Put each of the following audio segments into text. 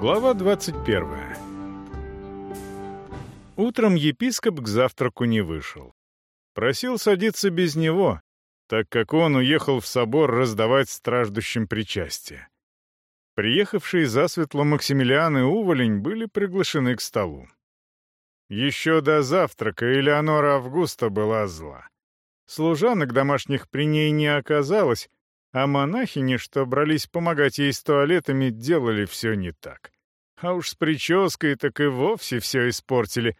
Глава 21. Утром епископ к завтраку не вышел. Просил садиться без него, так как он уехал в собор раздавать страждущим причастие. Приехавшие засветло Максимилиан и Уволень были приглашены к столу. Еще до завтрака Элеонора Августа была зла. Служанок домашних при ней не оказалось, а монахини, что брались помогать ей с туалетами, делали все не так. А уж с прической так и вовсе все испортили.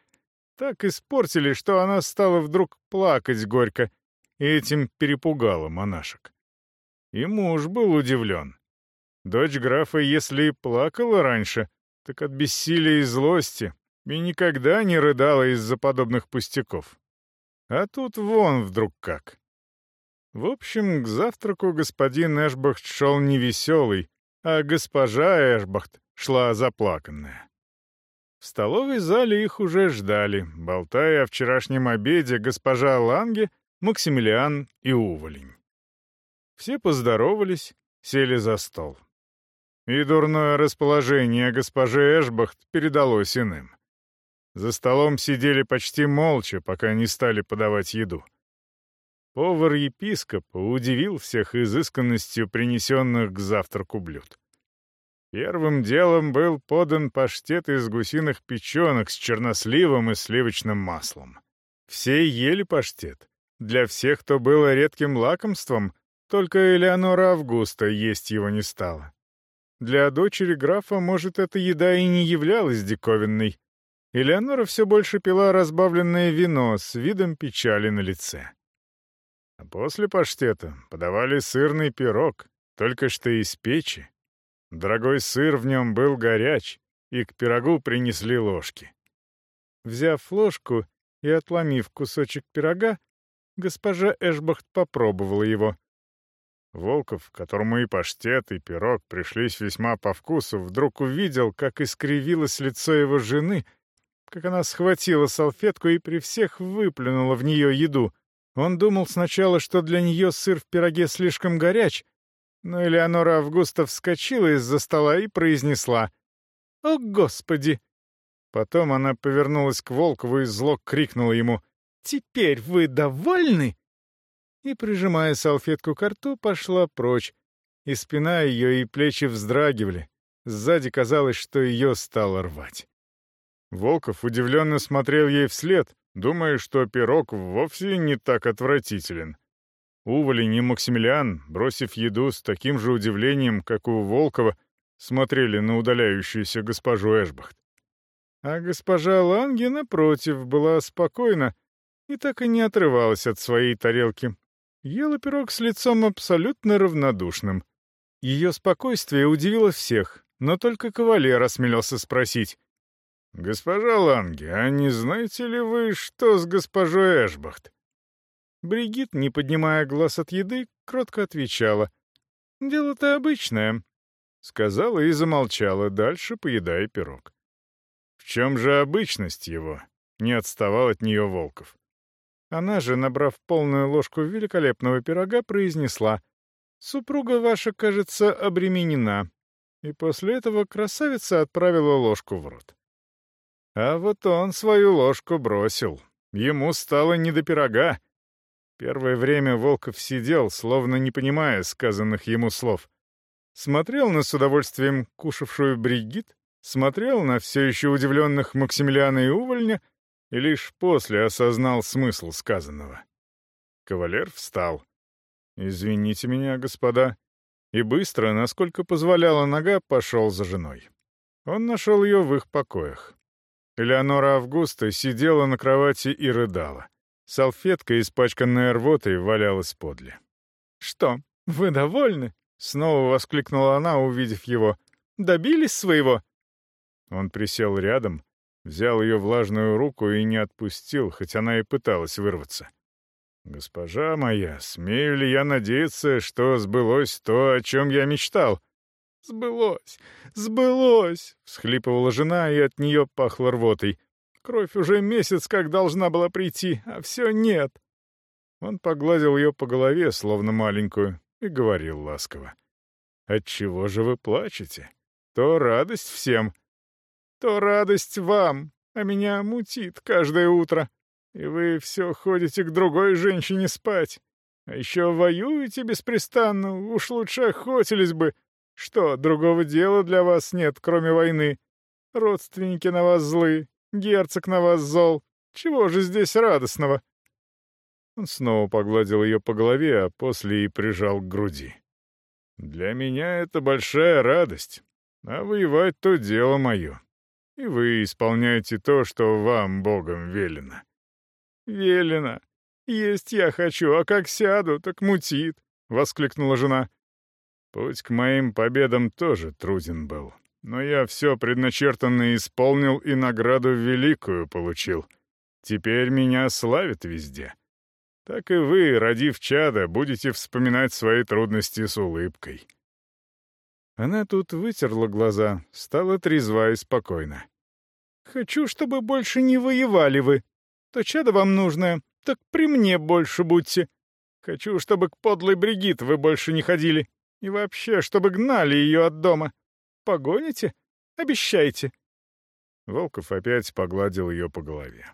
Так испортили, что она стала вдруг плакать горько, и этим перепугала монашек. И муж был удивлен. Дочь графа, если и плакала раньше, так от бессилия и злости, и никогда не рыдала из-за подобных пустяков. А тут вон вдруг как. В общем, к завтраку господин Эшбахт шел не веселый, а госпожа Эшбахт шла заплаканная. В столовой зале их уже ждали, болтая о вчерашнем обеде госпожа Ланге, Максимилиан и Уволень. Все поздоровались, сели за стол. И дурное расположение госпожи Эшбахт передалось иным. За столом сидели почти молча, пока не стали подавать еду. Повар епископа удивил всех изысканностью принесенных к завтраку блюд. Первым делом был подан паштет из гусиных печенок с черносливом и сливочным маслом. Все ели паштет. Для всех, кто было редким лакомством, только Элеонора Августа есть его не стала. Для дочери графа, может, эта еда и не являлась диковинной. Элеонора все больше пила разбавленное вино с видом печали на лице. А после паштета подавали сырный пирог, только что из печи. Дорогой сыр в нем был горяч, и к пирогу принесли ложки. Взяв ложку и отломив кусочек пирога, госпожа Эшбахт попробовала его. Волков, которому и паштет, и пирог пришлись весьма по вкусу, вдруг увидел, как искривилось лицо его жены, как она схватила салфетку и при всех выплюнула в нее еду — он думал сначала, что для нее сыр в пироге слишком горяч, но Элеонора Августа вскочила из-за стола и произнесла «О, Господи!». Потом она повернулась к Волкову и зло крикнула ему «Теперь вы довольны?» И, прижимая салфетку к рту, пошла прочь, и спина ее и плечи вздрагивали. Сзади казалось, что ее стало рвать. Волков удивленно смотрел ей вслед, думая, что пирог вовсе не так отвратителен. Уволень и Максимилиан, бросив еду с таким же удивлением, как у Волкова, смотрели на удаляющуюся госпожу Эшбахт. А госпожа Ланге, напротив, была спокойна и так и не отрывалась от своей тарелки. Ела пирог с лицом абсолютно равнодушным. Ее спокойствие удивило всех, но только кавалер осмелился спросить, «Госпожа Ланге, а не знаете ли вы, что с госпожой Эшбахт?» Бригит, не поднимая глаз от еды, кротко отвечала. «Дело-то обычное», — сказала и замолчала, дальше поедая пирог. «В чем же обычность его?» — не отставал от нее Волков. Она же, набрав полную ложку великолепного пирога, произнесла «Супруга ваша, кажется, обременена». И после этого красавица отправила ложку в рот. А вот он свою ложку бросил. Ему стало не до пирога. Первое время Волков сидел, словно не понимая сказанных ему слов. Смотрел на с удовольствием кушавшую Бригит, смотрел на все еще удивленных Максимилиана и Увольня и лишь после осознал смысл сказанного. Кавалер встал. «Извините меня, господа», и быстро, насколько позволяла нога, пошел за женой. Он нашел ее в их покоях. Элеонора Августа сидела на кровати и рыдала. Салфетка, испачканная рвотой, валялась подле. «Что, вы довольны?» — снова воскликнула она, увидев его. «Добились своего?» Он присел рядом, взял ее влажную руку и не отпустил, хоть она и пыталась вырваться. «Госпожа моя, смею ли я надеяться, что сбылось то, о чем я мечтал?» «Сбылось! Сбылось!» — всхлипывала жена, и от нее пахло рвотой. «Кровь уже месяц как должна была прийти, а все нет!» Он погладил ее по голове, словно маленькую, и говорил ласково. «Отчего же вы плачете? то радость всем. То радость вам, а меня мутит каждое утро. И вы все ходите к другой женщине спать. А еще воюете беспрестанно, уж лучше охотились бы. Что, другого дела для вас нет, кроме войны? Родственники на вас злы, герцог на вас зол. Чего же здесь радостного?» Он снова погладил ее по голове, а после и прижал к груди. «Для меня это большая радость, а воевать — то дело мое. И вы исполняете то, что вам Богом велено». «Велено? Есть я хочу, а как сяду, так мутит», — воскликнула жена. «Путь к моим победам тоже труден был, но я все предначертанно исполнил и награду великую получил. Теперь меня славят везде. Так и вы, родив чада, будете вспоминать свои трудности с улыбкой». Она тут вытерла глаза, стала трезва и спокойна. «Хочу, чтобы больше не воевали вы. То чадо вам нужное, так при мне больше будьте. Хочу, чтобы к подлой Бригит вы больше не ходили. И вообще, чтобы гнали ее от дома. Погоните? Обещайте». Волков опять погладил ее по голове.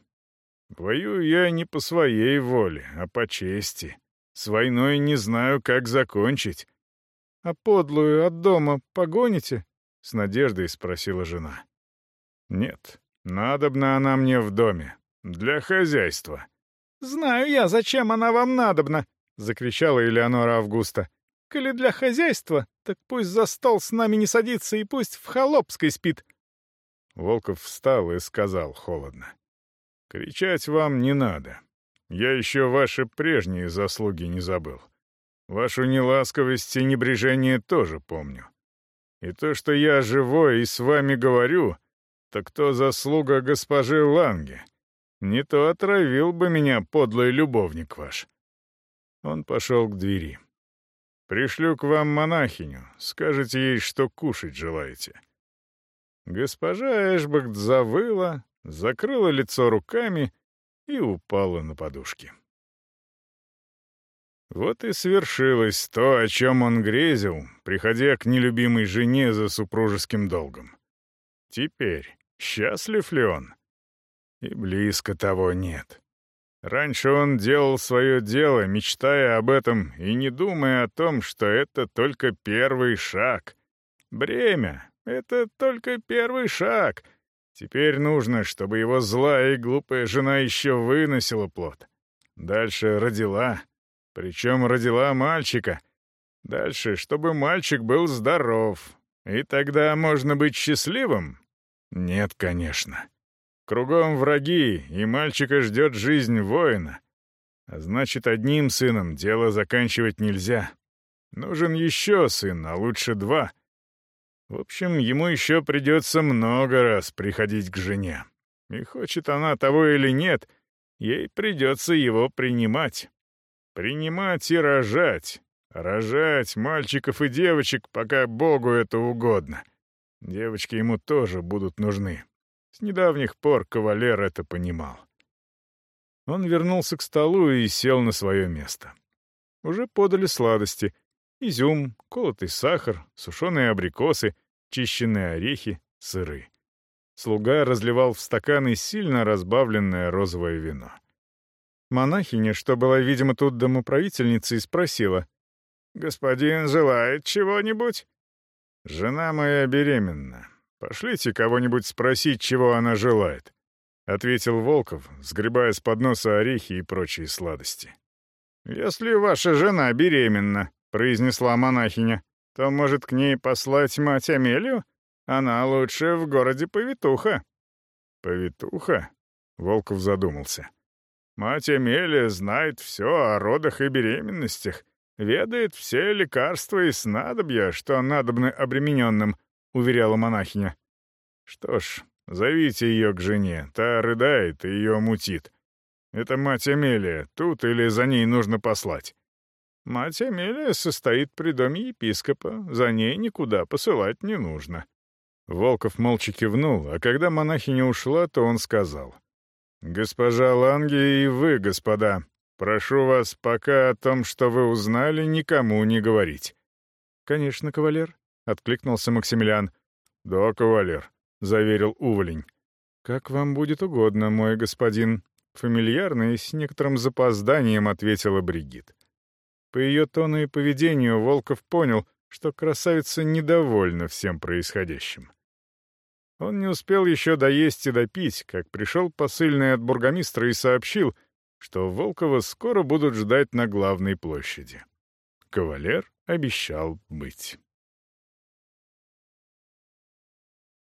«Воюю я не по своей воле, а по чести. С войной не знаю, как закончить. «А подлую от дома погоните?» — с надеждой спросила жена. «Нет, надобна она мне в доме. Для хозяйства». «Знаю я, зачем она вам надобна!» — закричала Элеонора Августа. «Коли для хозяйства, так пусть за стол с нами не садится и пусть в холопской спит». Волков встал и сказал холодно. «Кричать вам не надо. Я еще ваши прежние заслуги не забыл. Вашу неласковость и небрежение тоже помню. И то, что я живой и с вами говорю, так то заслуга госпожи Ланге. Не то отравил бы меня подлый любовник ваш». Он пошел к двери. «Пришлю к вам монахиню, скажете ей, что кушать желаете». Госпожа Эшбахт завыла, закрыла лицо руками и упала на подушки. Вот и свершилось то, о чем он грезил, приходя к нелюбимой жене за супружеским долгом. Теперь счастлив ли он? И близко того нет. Раньше он делал свое дело, мечтая об этом и не думая о том, что это только первый шаг. Бремя — это только первый шаг. Теперь нужно, чтобы его злая и глупая жена еще выносила плод. Дальше родила — причем родила мальчика. Дальше, чтобы мальчик был здоров. И тогда можно быть счастливым? Нет, конечно. Кругом враги, и мальчика ждет жизнь воина. А значит, одним сыном дело заканчивать нельзя. Нужен еще сын, а лучше два. В общем, ему еще придется много раз приходить к жене. И хочет она того или нет, ей придется его принимать. Принимать и рожать. Рожать мальчиков и девочек, пока Богу это угодно. Девочки ему тоже будут нужны. С недавних пор кавалер это понимал. Он вернулся к столу и сел на свое место. Уже подали сладости. Изюм, колотый сахар, сушеные абрикосы, чищенные орехи, сыры. Слуга разливал в стаканы сильно разбавленное розовое вино. Монахиня, что была, видимо, тут домоправительницей, спросила. «Господин желает чего-нибудь?» «Жена моя беременна. Пошлите кого-нибудь спросить, чего она желает», — ответил Волков, сгребая с подноса орехи и прочие сладости. «Если ваша жена беременна», — произнесла монахиня, «то, может, к ней послать мать Амелию? Она лучше в городе повитуха». «Повитуха?» — Волков задумался. Мать Эмелия знает все о родах и беременностях, ведает все лекарства и снадобья, что надобны обремененным», — уверяла монахиня. «Что ж, зовите ее к жене, та рыдает и ее мутит. Это мать Эмелия, тут или за ней нужно послать?» «Мать Эмелия состоит при доме епископа, за ней никуда посылать не нужно». Волков молча кивнул, а когда монахиня ушла, то он сказал — «Госпожа Ланги и вы, господа, прошу вас пока о том, что вы узнали, никому не говорить». «Конечно, кавалер», — откликнулся Максимилиан. «Да, кавалер», — заверил Уволень. «Как вам будет угодно, мой господин», — фамильярно и с некоторым запозданием ответила Бригит. По ее тону и поведению Волков понял, что красавица недовольна всем происходящим. Он не успел еще доесть и допить, как пришел посыльный от бургомистра и сообщил, что Волкова скоро будут ждать на главной площади. Кавалер обещал быть.